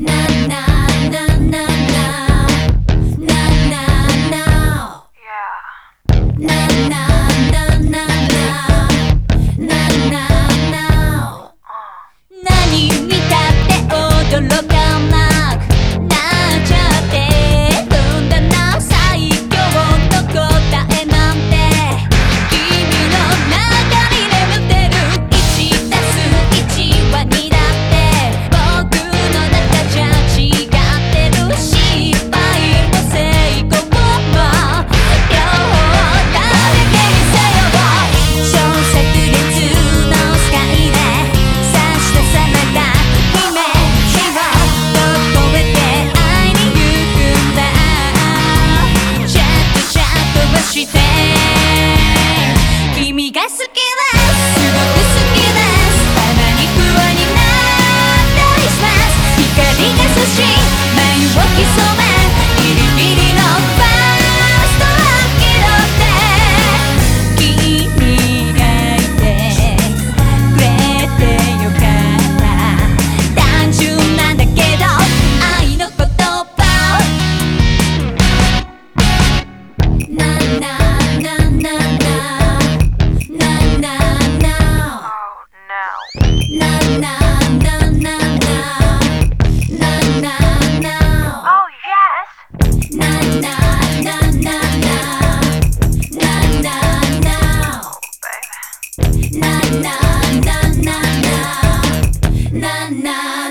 na na 君が好きだ na na